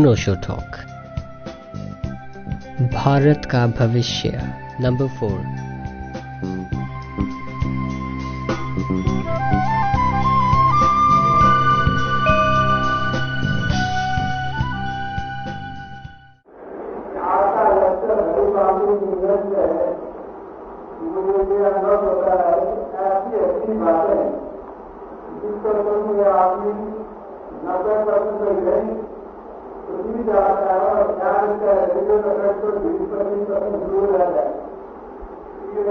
अनोशो talk Bharat का भविष्य number four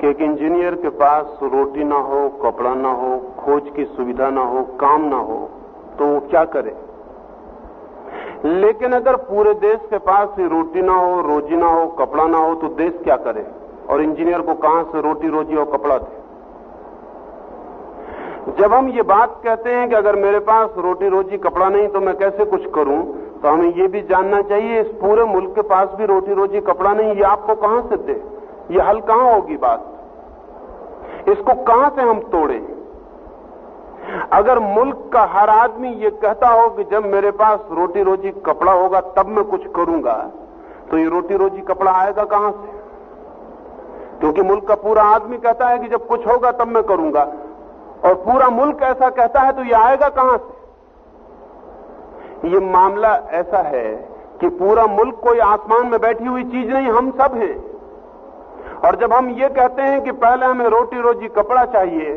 कि एक इंजीनियर के पास रोटी ना हो, कपड़ा ना हो, खोज की सुविधा ना हो, काम ना हो तो वो क्या करे? लेकिन अगर पूरे देश के पास रोटी ना हो, रोजी ना हो, कपड़ा ना हो तो देश क्या करे? और इंजीनियर को कहाँ से रोटी, रोजी और कपड़ा दे? जब हम ये बात कहते हैं कि अगर मेरे पास रोटी, रोजी, कपड़ा नहीं तो मैं कैसे कुछ करूँ? तो हमें ये भी जानना चाहिए, इस पूरे मुल्क के पास भी रोटी, रोजी, कपड़ा नहीं, ये आपको कहाँ से दे? ये हल कहाँ होगी बात। इसको कहाँ से हम तोड़ें? अगर मुल्क का हर आदमी ये कहता हो कि जब मेरे पास रोटी रोजी कपड़ा होगा, तब मैं कुछ करूँगा तो ये रोटी रोजी कपड़ा आएगा कहाँ से? क्योंकि मुल्क का पूरा आदमी कहता है कि जब कुछ होगा, तब मैं करूँगा। और पूरा मुल्क ऐसा कहता है तो ये आएगा कहाँ से? ये मामला ऐसा है कि पूरा मुल्क कोई आसमान में बैठी हुई चीज़ नहीं, हम सब हैं। और जब हम ये कहते हैं कि पहले हमें रोटी रोजी कपड़ा चाहिए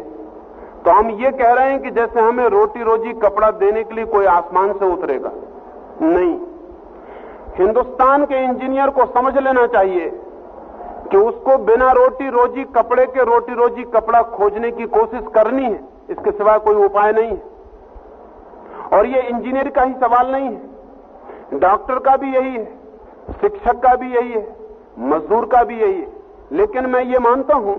तो हम ये कह रहे हैं कि जैसे हमें रोटी रोजी कपड़ा देने के लिए कोई आसमान से उतरेगा। नहीं। हिंदुस्तान के इंजीनियर को समझ लेना चाहिए कि उसको बिना रोटी रोजी कपड़े के रोटी रोजी कपड़ा खोजने की कोशिश करनी है। इसके सिवा कोई उपाय नहीं है। और ये इंजीनियर का ही सवाल नहीं है। डॉक्टर का भी यही है, शिक्षक का भी यही है, मजदूर का भी यही है। लेकिन मैं ये मानता हूँ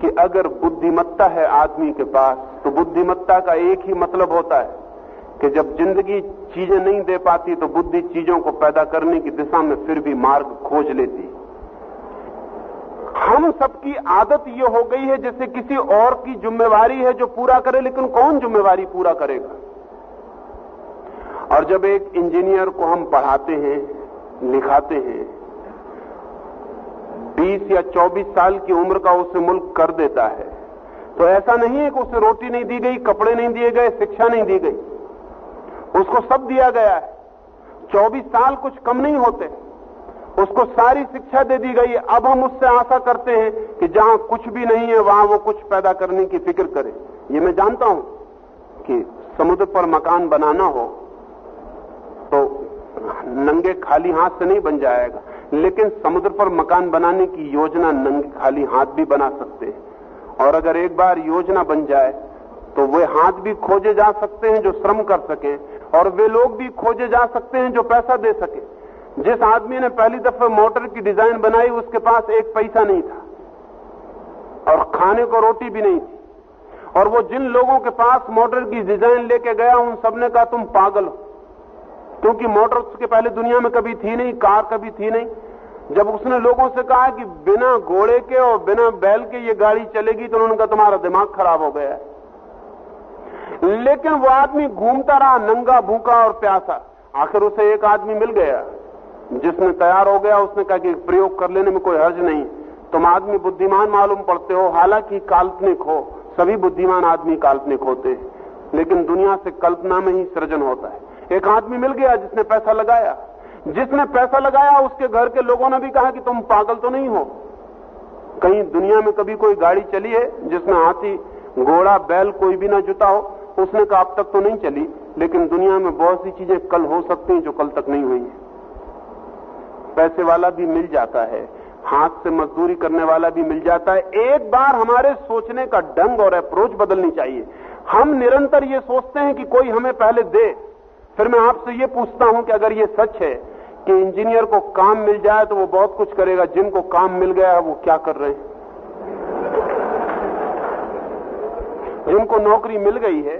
कि अगर बुद्धिमत्ता है आदमी के पास तो बुद्धिमत्ता का एक ही मतलब होता है कि जब ज़िंदगी चीज़ें नहीं दे पाती तो बुद्धि चीज़ों को पैदा करने की दिशा में फिर भी मार्ग खोज लेती। हम सबकी आदत ये हो गई है, जैसे किसी और की जिम्मेवारी है जो पूरा करे, लेकिन कौन जिम्मेवारी पूरा करेगा? और जब एक इंजीनियर को हम पढ़ाते हैं, लिखाते हैं 20 या 24 साल की उम्र का उसे मुल्क कर देता है। तो ऐसा नहीं है कि उसे रोटी नहीं दी गई, कपड़े नहीं दिए गए, शिक्षा नहीं दी गई। उसको सब दिया गया है। 24 साल कुछ कम नहीं होते। उसको सारी शिक्षा दे दी गई। अब हम उससे आशा करते हैं कि जहाँ कुछ भी नहीं है, वहाँ वो कुछ पैदा करने की फ़िक्र करे। ये मैं जानता हूँ कि समुद्र पर मकान बनाना हो तो नंगे खाली हाथ से नहीं बन जाएगा। लेकिन समुद्र पर मकान बनाने की योजना नंगे खाली हाथ भी बना सकते हैं। और अगर एक बार योजना बन जाए तो वे हाथ भी खोजे जा सकते हैं जो श्रम कर सके, और वे लोग भी खोजे जा सकते हैं जो पैसा दे सके। जिस आदमी ने पहली दफे मोटर की डिज़ाइन बनाई, उसके पास एक पैसा नहीं था, और खाने को रोटी भी नहीं थी। और वो जिन लोगों के पास मोटर की डिज़ाइन लेके गया उन सबने कहा, तुम पागल हो। क्योंकि मोटर उसके पहले दुनिया में कभी थी नहीं, कार कभी थी नहीं। जब उसने लोगों से कहा कि बिना घोड़े के और बिना बैल के ये गाड़ी चलेगी तो उन्होंने कहा, तुम्हारा दिमाग खराब हो गया लेकिन वो आदमी घूमता रहा, नंगा, भूखा और प्यासा। आखिर उसे एक आदमी मिल गया, जिसने तैयार हो गया, उसने कहा कि प्रयोग कर लेने में कोई हर्ज नहीं। तुम आदमी बुद्धिमान मालूम पड़ते हो, हालाँकि काल्पनिक हो। सभी बुद्धिमान आदमी काल्पनिक होते हैं, लेकिन दुनिया से कल्पना में ही सृजन होता है। एक आदमी मिल गया जिसने पैसा लगाया। जिसने पैसा लगाया, उसके घर के लोगों ने भी कहा कि तुम पागल तो नहीं हो। कहीं दुनिया में कभी कोई गाड़ी चली है जिसमें हाथी, घोड़ा, बैल कोई भी ना जुता हो, उसने कहा, अब तक तो नहीं चली, लेकिन दुनिया में बहुत सी चीज़ें कल हो सकती हैं जो कल तक नहीं हुई है। पैसे वाला भी मिल जाता है, हाथ से मजदूरी करने वाला भी मिल जाता है। एक बार हमारे सोचने का ढंग और अप्रोच बदलनी चाहिए। हम निरंतर ये सोचते हैं कि कोई हमें पहले दे। फिर मैं आपसे ये पूछता हूँ कि अगर ये सच है कि इंजीनियर को काम मिल जाए तो वो बहुत कुछ करेगा, जिनको काम मिल गया है वो क्या कर रहे हैं? जिनको नौकरी मिल गई है,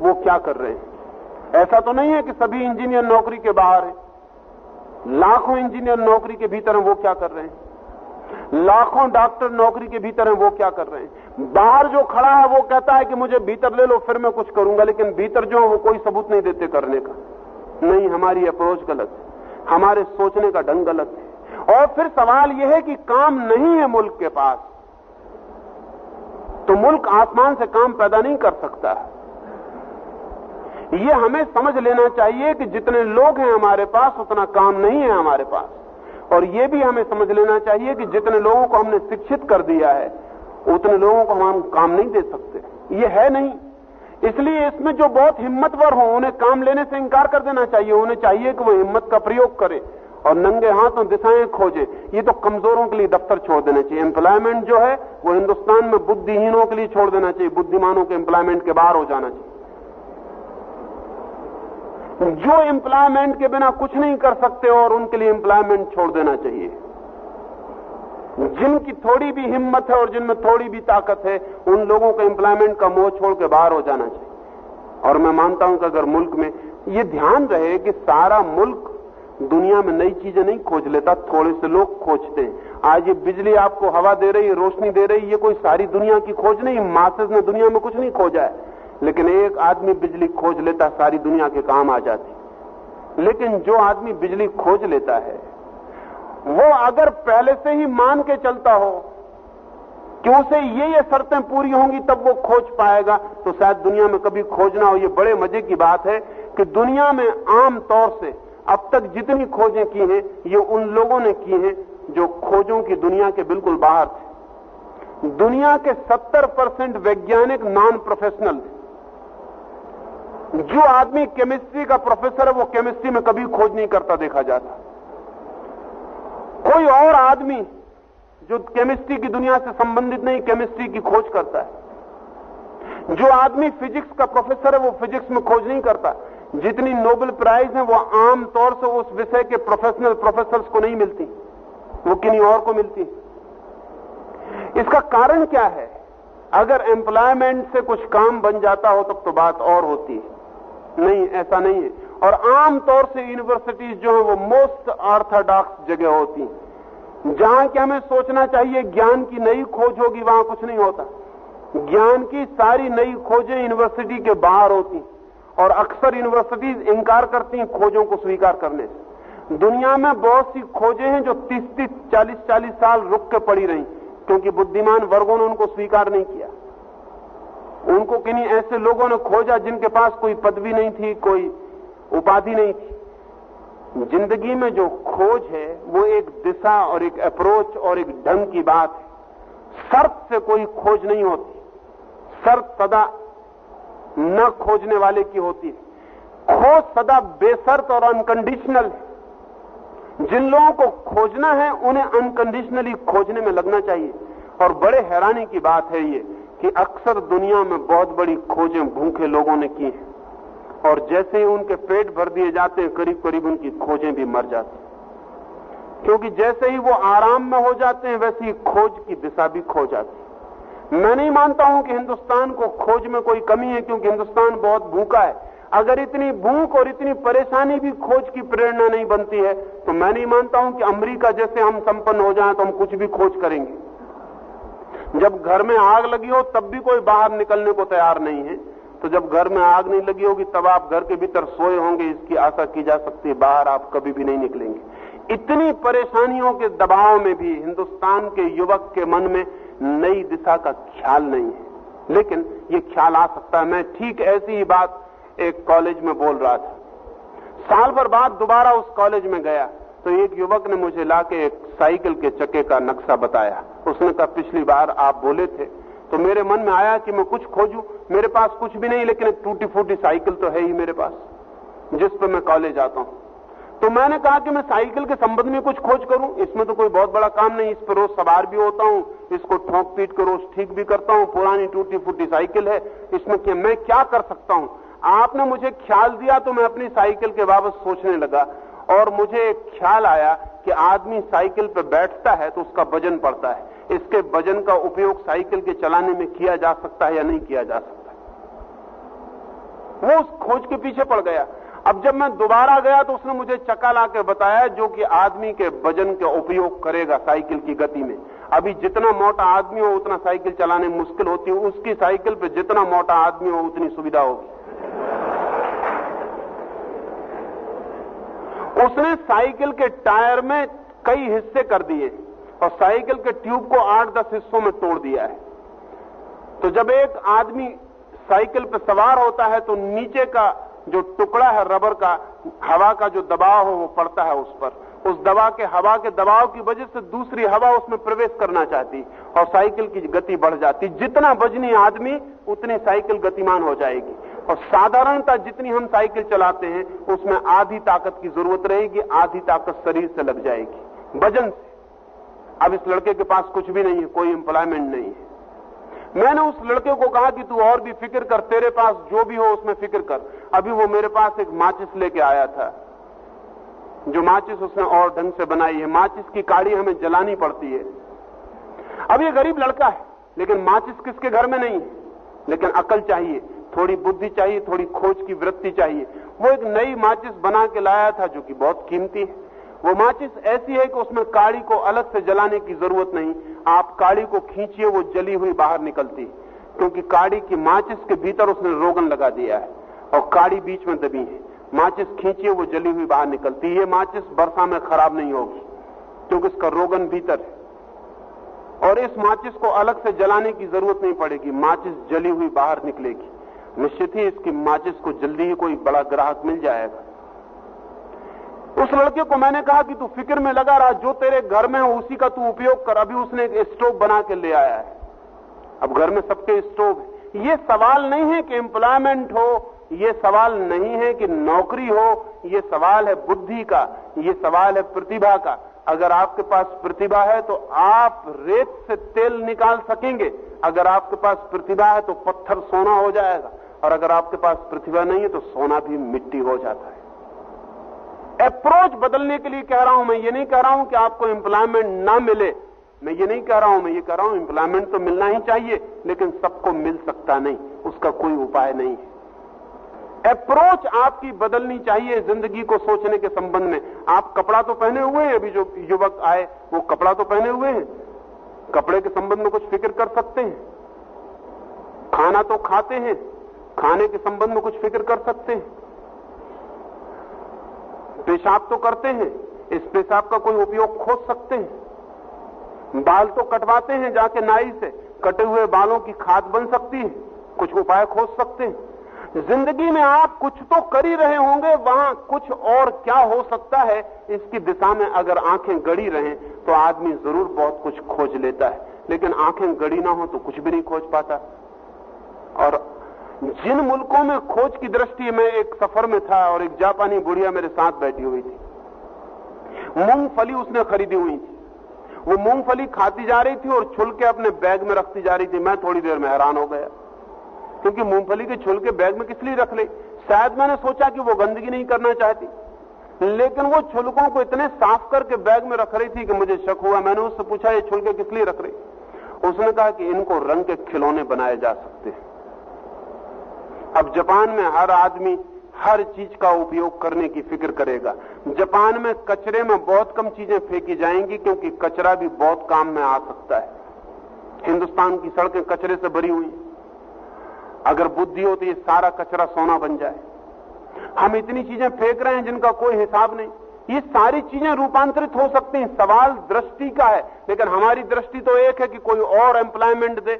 वो क्या कर रहे हैं? ऐसा तो नहीं है कि सभी इंजीनियर नौकरी के बाहर हैं। लाखों इंजीनियर नौकरी के भीतर हैं, वो क्या कर रहे हैं? लाखों डॉक्टर नौकरी के भीतर हैं, वो क्या कर रहे हैं? बाहर जो खड़ा है, वो कहता है कि मुझे भीतर ले लो, फिर मैं कुछ करूँगा, लेकिन भीतर जो है, वो कोई सबूत नहीं देते करने का। नहीं, हमारी अप्रोच गलत है। हमारे सोचने का ढंग गलत है। और फिर सवाल यह है कि काम नहीं है मुल्क के पास तो मुल्क आसमान से काम पैदा नहीं कर सकता। यह हमें समझ लेना चाहिए कि जितने लोग हैं हमारे पास, उतना काम नहीं है हमारे पास। और ये भी हमें समझ लेना चाहिए कि जितने लोगों को हमने शिक्षित कर दिया है, उतने लोगों को हम काम नहीं दे सकते। ये है नहीं। इसलिए इसमें जो बहुत हिम्मतवर हो, उन्हें काम लेने से इंकार कर देना चाहिए। उन्हें चाहिए कि वो हिम्मत का प्रयोग करें और नंगे हाथों दिशाएँ खोजे। ये तो कमजोरों के लिए दफ्तर छोड़ देना चाहिए। एम्प्लॉयमेंट जो है, वो हिंदुस्तान में बुद्धिहीनों के लिए छोड़ देना चाहिए। बुद्धिमानों के एम्प्लॉयमेंट के बाहर हो जाना चाहिए। जो एम्प्लॉयमेंट के बिना कुछ नहीं कर सकते और उनके लिए एम्प्लॉयमेंट छोड़ देना चाहिए। जिनकी थोड़ी भी हिम्मत है और जिनमें थोड़ी भी ताकत है, उन लोगों को एम्प्लॉयमेंट का मोह छोड़ के बाहर हो जाना चाहिए। और मैं मानता हूँ कि अगर मुल्क में ये ध्यान रहे कि सारा मुल्क दुनिया में नई चीज़ें नहीं खोज लेता, थोड़े से लोग खोजते हैं। आज ये बिजली आपको हवा दे रही है रोशनी दे रही है ये कोई सारी दुनिया की खोज नहीं, मासेस ने दुनिया में कुछ नहीं खोजा है। लेकिन एक आदमी बिजली खोज लेता, सारी दुनिया के काम आ जाती। लेकिन जो आदमी बिजली खोज लेता है, वो अगर पहले से ही मान के चलता हो कि उसे ये ये शर्तें पूरी होंगी, तब वो खोज पाएगा। तो शायद दुनिया में कभी खोजना हो, ये बड़े मज़े की बात है कि दुनिया में आम तौर से अब तक जितनी खोजें की हैं, ये उन लोगों ने की हैं जो खोजों की दुनिया के बिल्कुल बाहर थे। दुनिया के 70 परसेंट वैज्ञानिक नॉन प्रोफेशनल थे। जो आदमी केमिस्ट्री का प्रोफेसर है, वो केमिस्ट्री में कभी खोज नहीं करता, देखा जाता कोई और आदमी जो केमिस्ट्री की दुनिया से संबंधित नहीं केमिस्ट्री की खोज करता है। जो आदमी फिजिक्स का प्रोफेसर है, वो फिजिक्स में खोज नहीं करता। जितनी नोबेल प्राइज है, वो आम तौर से उस विषय के प्रोफेशनल प्रोफेसर को नहीं मिलती। वो किन्हीं और को मिलती इसका कारण क्या है? अगर एम्प्लॉयमेंट से कुछ काम बन जाता हो, तब तो बात और होती है। नहीं, ऐसा नहीं है। और आम तौर से यूनिवर्सिटीज जो है, वो मोस्ट ऑर्थोडॉक्स जगह होती हैं। जहाँ कि हमें सोचना चाहिए, ज्ञान की नई खोज होगी, वहाँ कुछ नहीं होता। ज्ञान की सारी नई खोजें यूनिवर्सिटी के बाहर होती और अक्सर यूनिवर्सिटीज इंकार करती हैं खोजों को स्वीकार करने से। दुनिया में बहुत सी खोजें हैं जो तीस तीस, चालीस चालीस साल रुक के पड़ी रही, क्योंकि बुद्धिमान वर्गों ने उनको स्वीकार नहीं किया। उनको किन्हीं ऐसे लोगों ने खोजा जिनके पास कोई पदवी नहीं थी, कोई उपाधि नहीं थी। ज़िंदगी में जो खोज है, वो एक दिशा और एक अप्रोच और एक ढंग की बात है। शर्त से कोई खोज नहीं होती। शर्त सदा न खोजने वाले की होती है। खोज सदा बेसर्त और अनकंडीशनल है। जिन लोगों को खोजना है, उन्हें अनकंडीशनली खोजने में लगना चाहिए। और बड़े हैरानी की बात है ये कि अक्सर दुनिया में बहुत बड़ी खोजें भूखे लोगों ने की हैं। और जैसे ही उनके पेट भर दिए जाते हैं करीब करीब उनकी खोजें भी मर जाती क्योंकि जैसे ही वो आराम में हो जाते हैं, वैसे ही खोज की दिशा भी खो जाती मैं नहीं मानता हूँ कि हिंदुस्तान को खोज में कोई कमी है, क्योंकि हिंदुस्तान बहुत भूखा है। अगर इतनी भूख और इतनी परेशानी भी खोज की प्रेरणा नहीं बनती है तो मैं नहीं मानता हूँ कि अमेरिका जैसे हम संपन्न हो जाए तो हम कुछ भी खोज करेंगे। जब घर में आग लगी हो, तब भी कोई बाहर निकलने को तैयार नहीं है। तो जब घर में आग नहीं लगी होगी, तब आप घर के भीतर सोए होंगे, इसकी आशा की जा सकती है, बाहर आप कभी भी नहीं निकलेंगे। इतनी परेशानियों के दबाव में भी हिंदुस्तान के युवक के मन में नई दिशा का ख्याल नहीं है। लेकिन ये ख्याल आ सकता है। मैं ठीक ऐसी ही बात एक कॉलेज में बोल रहा था। साल भर बाद दोबारा उस कॉलेज में गया। तो एक युवक ने मुझे लाके एक साइकिल के चक्के का नक्शा बताया। उसने कहा, पिछली बार आप बोले थे। तो मेरे मन में आया कि मैं कुछ खोजूं। मेरे पास कुछ भी नहीं, लेकिन एक टूटी फूटी साइकिल तो है ही मेरे पास, जिस पर मैं कॉलेज आता हूँ। तो मैंने कहा कि मैं साइकिल के संबंध में कुछ खोज करूँ। इसमें तो कोई बहुत बड़ा काम नहीं। इस पर रोज सवार भी होता हूँ। इसको ठोक पीट कर रोज ठीक भी करता हूँ। पुरानी टूटी फूटी साइकिल है। इसमें कि मैं क्या कर सकता हूँ? आपने मुझे ख्याल दिया तो मैं अपनी साइकिल के बाबत सोचने लगा। और मुझे एक ख्याल आया कि आदमी साइकिल पर बैठता है तो उसका वज़न पड़ता है। इसके वज़न का उपयोग साइकिल के चलाने में किया जा सकता है या नहीं किया जा सकता वो उस खोज के पीछे पड़ गया। अब जब मैं दोबारा गया तो उसने मुझे चक्का ला के बताया जो कि आदमी के वज़न का उपयोग करेगा साइकिल की गति में। अभी जितना मोटा आदमी हो, उतना साइकिल चलाने मुश्किल होती है। उसकी साइकिल पर जितना मोटा आदमी हो, उतनी सुविधा होगी। उसने साइकिल के टायर में कई हिस्से कर दिए और साइकिल के ट्यूब को आठ दस हिस्सों में तोड़ दिया है। तो जब एक आदमी साइकिल पर सवार होता है तो नीचे का जो टुकड़ा है, रबर का, हवा का जो दबाव हो, वो पड़ता है उस पर। उस दवा के, हवा के दबाव की वजह से दूसरी हवा उसमें प्रवेश करना चाहती और साइकिल की गति बढ़ जाती। जितना वजनी आदमी, उतनी साइकिल गतिमान हो जाएगी। और साधारणता जितनी हम साइकिल चलाते हैं, उसमें आधी ताकत की ज़रूरत रहेगी, आधी ताकत शरीर से लग जाएगी। वज़न से। अब इस लड़के के पास कुछ भी नहीं है, कोई एम्प्लॉयमेंट नहीं है। मैंने उस लड़के को कहा कि तू और भी फ़िक्र कर, तेरे पास जो भी हो उसमें फ़िक्र कर। अभी वो मेरे पास एक माचिस लेके आया था। जो माचिस उसने और ढंग से बनाई है। माचिस की काड़ी हमें जलानी पड़ती है। अब ये गरीब लड़का है, लेकिन माचिस किसके घर में नहीं है? लेकिन अकल चाहिए। थोड़ी बुद्धि चाहिए, थोड़ी खोज की वृत्ति चाहिए। वो एक नई माचिस बना के लाया था जो कि बहुत कीमती है। वो माचिस ऐसी है कि उसमें काड़ी को अलग से जलाने की ज़रूरत नहीं। आप काड़ी को खींचिए, वो जली हुई बाहर निकलती क्योंकि काड़ी की माचिस के भीतर उसने रोगन लगा दिया है और काड़ी बीच में दबी है। माचिस खींचिए, वो जली हुई बाहर निकलती ये माचिस वर्षा में खराब नहीं होगी, क्योंकि इसका रोगन भीतर है। और इस माचिस को अलग से जलाने की ज़रूरत नहीं पड़ेगी। माचिस जली हुई बाहर निकलेगी। निश्चित ही इसकी माचिस को जल्दी ही कोई बड़ा ग्राहक मिल जाएगा। उस लड़के को मैंने कहा कि तू फ़िक्र में लगा रहा, जो तेरे घर में हो, उसी का तू उपयोग कर, अभी उसने एक स्टोव बना के ले आया है। अब घर में सबके स्टोव है। ये सवाल नहीं है कि एम्प्लॉयमेंट हो, ये सवाल नहीं है कि नौकरी हो, ये सवाल है बुद्धि का, ये सवाल है प्रतिभा का। अगर आपके पास प्रतिभा है तो आप रेत से तेल निकाल सकेंगे। अगर आपके पास प्रतिभा है तो पत्थर सोना हो जाएगा। और अगर आपके पास प्रतिभा नहीं है तो सोना भी मिट्टी हो जाता है। अप्रोच बदलने के लिए कह रहा हूँ, मैं ये नहीं कह रहा हूँ कि आपको एम्प्लॉयमेंट ना मिले। मैं ये नहीं कह रहा हूँ, मैं ये कह रहा हूँ एम्प्लॉयमेंट तो मिलना ही चाहिए, लेकिन सबको मिल सकता नहीं। उसका कोई उपाय नहीं है। अप्रोच आपकी बदलनी चाहिए ज़िंदगी को सोचने के संबंध में। आप कपड़ा तो पहने हुए हैं, अभी जो युवक आए, वो कपड़ा तो पहने हुए हैं। कपड़े के संबंध में कुछ फ़िक्र कर सकते हैं। खाना तो खाते हैं। खाने के संबंध में कुछ फ़िक्र कर सकते हैं। पेशाब तो करते हैं, इस पेशाब का कोई उपयोग खोज सकते हैं। बाल तो कटवाते हैं जाके नाई से, कटे हुए बालों की खाद बन सकती है, कुछ उपाय खोज सकते हैं। ज़िंदगी में आप कुछ तो कर ही रहे होंगे, वहाँ कुछ और क्या हो सकता है, इसकी दिशा में अगर आँखें गड़ी रहें तो आदमी ज़रूर बहुत कुछ खोज लेता है। लेकिन आँखें गड़ी ना हो तो कुछ भी नहीं खोज पाता। और जिन मुल्कों में खोज की दृष्टि में एक सफ़र में था और एक जापानी बुढ़िया मेरे साथ बैठी हुई थी, मूंगफली उसने खरीदी हुई थी। वो मूंगफली खाती जा रही थी और छुलके अपने बैग में रखती जा रही थी। मैं थोड़ी देर में हैरान हो गया, क्योंकि मूंगफली के छुलके बैग में किस लिए रख ले? शायद मैंने सोचा कि वो गंदगी नहीं करना चाहती। लेकिन वो छुलकों को इतने साफ़ करके बैग में रख रही थी कि मुझे शक हुआ। मैंने उससे पूछा, ये छुलके किस लिए रख रही? उसने कहा कि इनको रंग के खिलौने बनाए जा सकते हैं। अब जापान में हर आदमी हर चीज़ का उपयोग करने की फ़िक्र करेगा। जापान में कचरे में बहुत कम चीज़ें फेंकी जाएँगी क्योंकि कचरा भी बहुत काम में आ सकता है। हिंदुस्तान की सड़कें कचरे से भरी हुई अगर बुद्धि हो तो ये सारा कचरा सोना बन जाए। हम इतनी चीज़ें फेंक रहे हैं जिनका कोई हिसाब नहीं। ये सारी चीज़ें रूपांतरित हो सकती हैं। सवाल दृष्टि का है, लेकिन हमारी दृष्टि तो एक है कि कोई और एम्प्लॉयमेंट दे।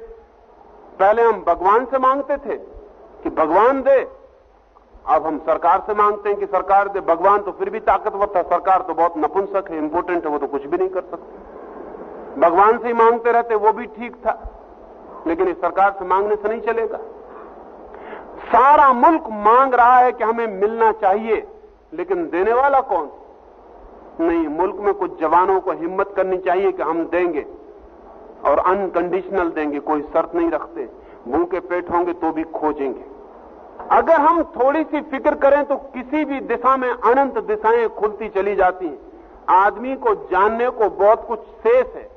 पहले हम भगवान से मांगते थे। कि भगवान दे। अब हम सरकार से मांगते हैं कि सरकार दे। भगवान तो फिर भी ताकतवर था। सरकार तो बहुत नपुंसक है इंपोर्टेंट है, वो तो कुछ भी नहीं कर सकते। भगवान से ही मांगते रहते, वो भी ठीक था। लेकिन इस सरकार से मांगने से नहीं चलेगा। सारा मुल्क मांग रहा है कि हमें मिलना चाहिए, लेकिन देने वाला कौन? नहीं, मुल्क में कुछ जवानों को हिम्मत करनी चाहिए कि हम देंगे और अनकंडीशनल देंगे। कोई शर्त नहीं रखते। भूखे पेट होंगे तो भी खोजेंगे। अगर हम थोड़ी सी फ़िक्र करें तो किसी भी दिशा में अनंत दिशाएँ खुलती चली जाती हैं। आदमी को जानने को बहुत कुछ शेष है,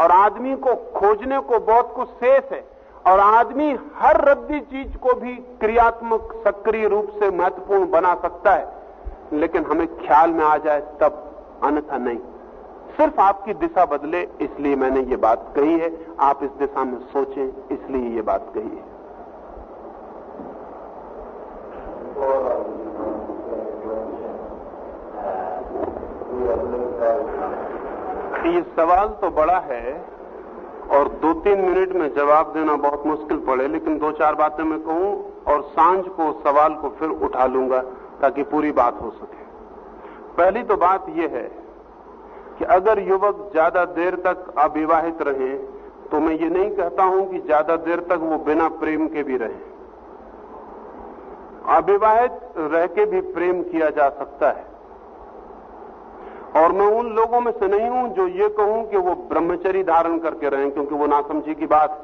और आदमी को खोजने को बहुत कुछ शेष है, और आदमी हर रद्दी चीज़ को भी क्रियात्मक, सक्रिय रूप से महत्वपूर्ण बना सकता है। लेकिन हमें ख्याल में आ जाए तब अन्यथा नहीं। सिर्फ़ आपकी दिशा बदले, इसलिए मैंने ये बात कही है। आप इस दिशा में सोचें, इसलिए ये बात कही है। ये सवाल तो बड़ा है और दो तीन मिनट में जवाब देना बहुत मुश्किल पड़े, लेकिन दो चार बातें मैं कहूँ और साँझ को, सवाल को फिर उठा लूँगा ताकि पूरी बात हो सके। पहली तो बात यह है कि अगर युवक ज़्यादा देर तक अविवाहित रहे तो मैं ये नहीं कहता हूँ कि ज़्यादा देर तक वो बिना प्रेम के भी रहे। अविवाहित रह के भी प्रेम किया जा सकता है। और मैं उन लोगों में से नहीं हूँ जो ये कहूँ कि वो ब्रह्मचरी धारण करके रहें, क्योंकि वो नासमझी की बात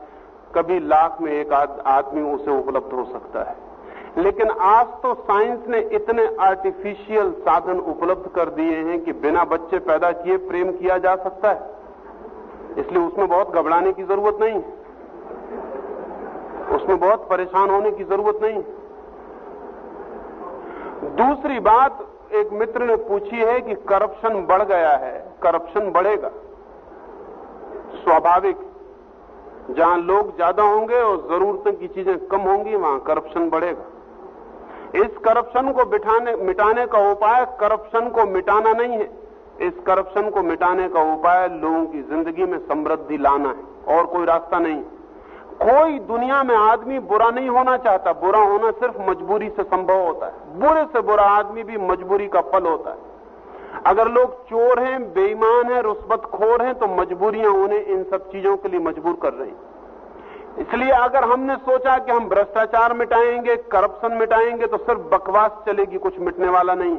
कभी लाख में एक आदमी उसे उपलब्ध हो सकता है। लेकिन आज तो साइंस ने इतने आर्टिफिशियल साधन उपलब्ध कर दिए हैं कि बिना बच्चे पैदा किए प्रेम किया जा सकता है। इसलिए उसमें बहुत घबराने की ज़रूरत नहीं उसमें बहुत परेशान होने की ज़रूरत नहीं दूसरी बात, एक मित्र ने पूछी है कि करप्शन बढ़ गया है। करप्शन बढ़ेगा। स्वाभाविक। जहाँ लोग ज़्यादा होंगे और जरूरतों की चीज़ें कम होंगी, वहाँ करप्शन बढ़ेगा। इस करप्शन को बिठाने, मिटाने का उपाय करप्शन को मिटाना नहीं है। इस करप्शन को मिटाने का उपाय लोगों की ज़िंदगी में समृद्धि लाना है। और कोई रास्ता नहीं। कोई दुनिया में आदमी बुरा नहीं होना चाहता। बुरा होना सिर्फ़ मजबूरी से संभव होता है। बुरे से बुरा आदमी भी मजबूरी का फल होता है। अगर लोग चोर हैं, बेईमान हैं रुस्बतखोर हैं तो मजबूरियाँ उन्हें इन सब चीज़ों के लिए मजबूर कर रही इसलिए अगर हमने सोचा कि हम भ्रष्टाचार मिटाएँगे, करप्शन मिटाएँगे तो सिर्फ़ बकवास चलेगी, कुछ मिटने वाला नहीं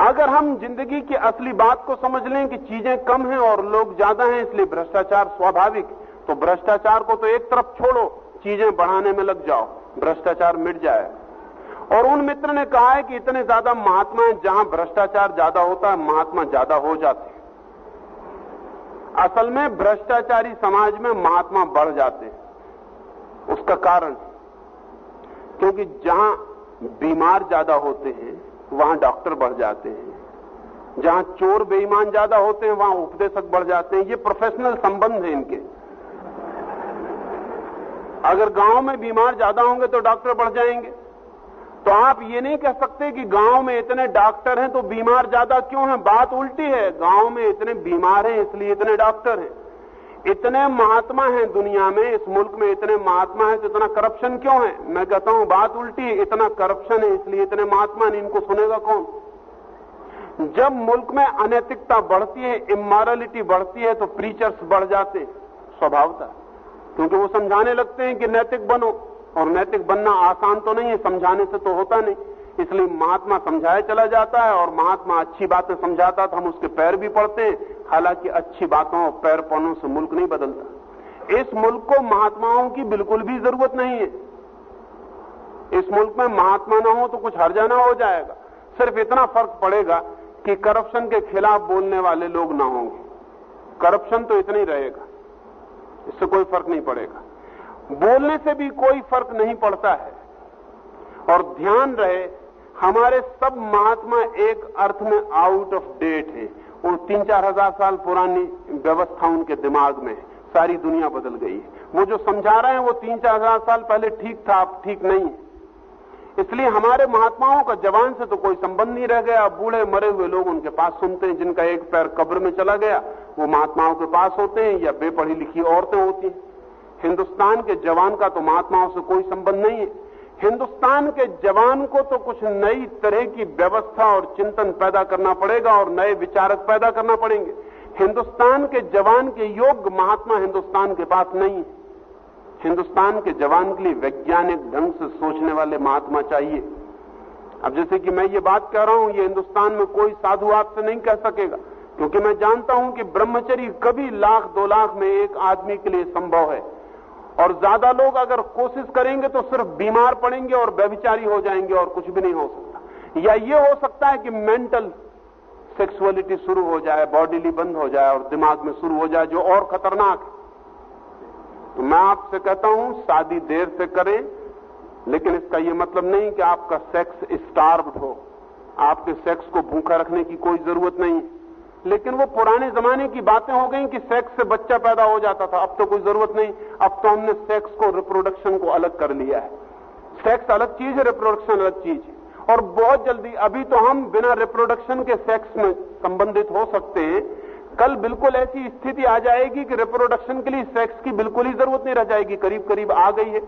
अगर हम ज़िंदगी की असली बात को समझ लें कि चीज़ें कम हैं और लोग ज़्यादा हैं, इसलिए भ्रष्टाचार स्वाभाविक तो भ्रष्टाचार को तो एक तरफ़ छोड़ो, चीज़ें बढ़ाने में लग जाओ, भ्रष्टाचार मिट जाए। और उन मित्र ने कहा है कि इतने ज़्यादा महात्मा हैं जहाँ भ्रष्टाचार ज़्यादा होता है, महात्मा ज़्यादा हो जाते हैं। असल में भ्रष्टाचारी समाज में महात्मा बढ़ जाते हैं। उसका कारण, क्योंकि जहाँ बीमार ज़्यादा होते हैं, वहाँ डॉक्टर बढ़ जाते हैं। जहाँ चोर बेईमान ज़्यादा होते हैं, वहाँ उपदेशक बढ़ जाते हैं। ये प्रोफेशनल संबंध है इनके। अगर गाँव में बीमार ज़्यादा होंगे तो डॉक्टर बढ़ जाएँगे। तो आप ये नहीं कह सकते कि गाँव में इतने डॉक्टर हैं तो बीमार ज़्यादा क्यों हैं? बात उल्टी है। गाँव में इतने बीमार हैं, इसलिए इतने डॉक्टर हैं। इतने महात्मा हैं दुनिया में, इस मुल्क में इतने महात्मा हैं तो इतना करप्शन क्यों है? मैं कहता हूँ, बात उल्टी है, इतना करप्शन है, इसलिए इतने महात्मा नहीं इनको सुनेगा कौन? जब मुल्क में अनैतिकता बढ़ती है, इमोरलिटी बढ़ती है तो प्रीचर्स बढ़ जाते हैं। स्वभावता। क्योंकि वो समझाने लगते हैं कि नैतिक बनो, और नैतिक बनना आसान तो नहीं है, समझाने से तो होता नहीं। इसलिए महात्मा समझाया चला जाता है, और महात्मा अच्छी बातें समझाता तो हम उसके पैर भी पड़ते हैं। हालाँकि अच्छी बातों और पैर पड़ने से मुल्क नहीं बदलता। इस मुल्क को महात्माओं की बिल्कुल भी ज़रूरत नहीं है। इस मुल्क में महात्मा ना हो तो कुछ हर जाना हो जाएगा। सिर्फ़ इतना फ़र्क पड़ेगा कि करप्शन के खिलाफ बोलने वाले लोग ना होंगे। करप्शन तो इतना ही रहेगा। इससे कोई फ़र्क नहीं पड़ेगा। बोलने से भी कोई फ़र्क नहीं पड़ता है। और ध्यान रहे, हमारे सब महात्मा एक अर्थ में आउट ऑफ़ डेट है। वो तीन चार हज़ार साल पुरानी व्यवस्था उनके दिमाग में है। सारी दुनिया बदल गई है। वो जो समझा रहे हैं, वो तीन चार हज़ार साल पहले ठीक था, अब ठीक नहीं है। इसलिए हमारे महात्माओं का जवान से तो कोई संबंध नहीं रह गया। बूढ़े मरे हुए लोग उनके पास सुनते हैं, जिनका एक पैर कब्र में चला गया, वो महात्माओं के पास होते हैं या बेपढ़ी लिखी औरतें होती हैं। हिंदुस्तान के जवान का तो महात्माओं से कोई संबंध नहीं है। हिंदुस्तान के जवान को तो कुछ नई तरह की व्यवस्था और चिंतन पैदा करना पड़ेगा और नए विचारक पैदा करना पड़ेंगे। हिंदुस्तान के जवान के योग्य महात्मा हिंदुस्तान के पास नहीं है। हिंदुस्तान के जवान के लिए वैज्ञानिक ढंग से सोचने वाले महात्मा चाहिए। अब जैसे कि मैं ये बात कह रहा हूँ, ये हिंदुस्तान में कोई साधु आपसे नहीं कह सकेगा, क्योंकि मैं जानता हूँ कि ब्रह्मचर्य कभी लाख दो लाख में एक आदमी के लिए संभव है। और ज़्यादा लोग अगर कोशिश करेंगे तो सिर्फ़ बीमार पड़ेंगे और व्यविचारी हो जाएँगे और कुछ भी नहीं हो सकता। या ये हो सकता है कि मेंटल सेक्सुअलिटी शुरू हो जाए बॉडीली बंद हो जाए और दिमाग में शुरू हो जाए, जो और खतरनाक है। तो मैं आपसे कहता हूँ, शादी देर से करें, लेकिन इसका यह मतलब नहीं कि आपका सेक्स स्टार्व हो। आपके सेक्स को भूखा रखने की कोई ज़रूरत नहीं लेकिन वो पुराने जमाने की बातें हो गई कि सेक्स से बच्चा पैदा हो जाता था। अब तो कोई ज़रूरत नहीं। अब तो हमने सेक्स को रिप्रोडक्शन को अलग कर लिया है। सेक्स अलग चीज़ है रिप्रोडक्शन अलग चीज़ है। और बहुत जल्दी, अभी तो हम बिना रिप्रोडक्शन के सेक्स में संबंधित हो सकते हैं। कल बिल्कुल ऐसी स्थिति आ जाएगी कि रिप्रोडक्शन के लिए सेक्स की बिल्कुल ही ज़रूरत नहीं रह जाएगी। करीब करीब आ गई है।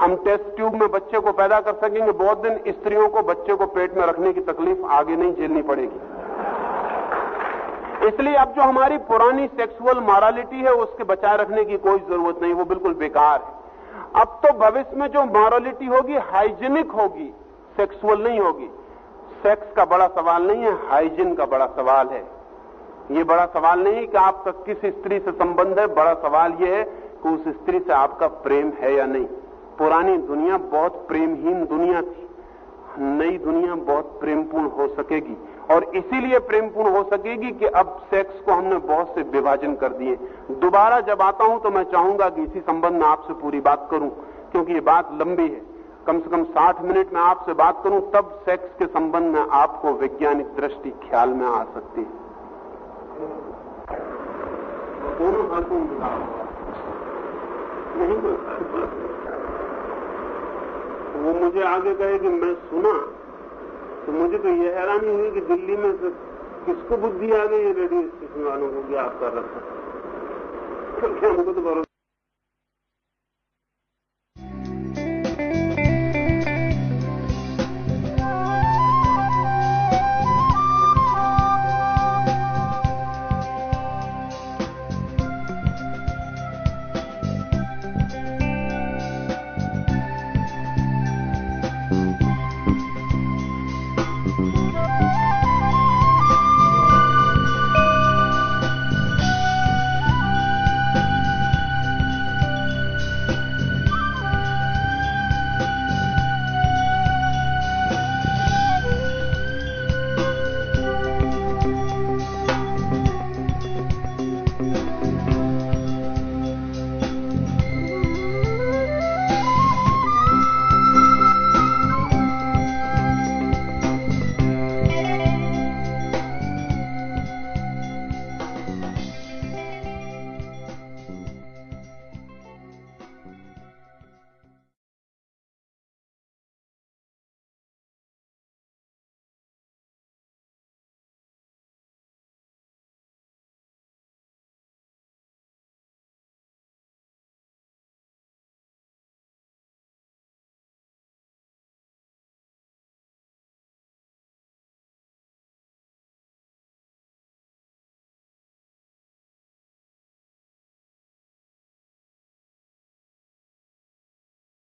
हम टेस्ट ट्यूब में बच्चे को पैदा कर सकेंगे। बहुत दिन स्त्रियों को बच्चे को पेट में रखने की तकलीफ़ आगे नहीं झेलनी पड़ेगी। इसलिए अब जो हमारी पुरानी सेक्सुअल मॉरालिटी है, उसके बचाए रखने की कोई ज़रूरत नहीं। वो बिल्कुल बेकार है। अब तो भविष्य में जो मॉरालिटी होगी हाइजीनिक होगी सेक्सुअल नहीं होगी। सेक्स का बड़ा सवाल नहीं है हाइजीन का बड़ा सवाल है। ये बड़ा सवाल नहीं कि आपका किस स्त्री से संबंध है, बड़ा सवाल यह है कि उस स्त्री से आपका प्रेम है या नहीं। पुरानी दुनिया बहुत प्रेमहीन दुनिया थी। नई दुनिया बहुत प्रेमपूर्ण हो सकेगी। और इसीलिए प्रेमपूर्ण हो सकेगी कि अब सेक्स को हमने बहुत से विभाजन कर दिए। दोबारा जब आता हूँ तो मैं चाहूँगा कि इसी संबंध में आपसे पूरी बात करूँ, क्योंकि ये बात लंबी है। कम से कम 60 मिनट में आपसे बात करूँ, तब सेक्स के संबंध में आपको वैज्ञानिक दृष्टि ख्याल में आ सकती है। दोनों हाथों नहीं वो मुझे आगे कहे कि मैं सुना तो मुझे तो यह हैरानी हुई कि दिल्ली में से किसको बुद्धि आ गई रेडियो स्टेशन वालों को भी कर रखा क्योंकि हमको तो भरोसा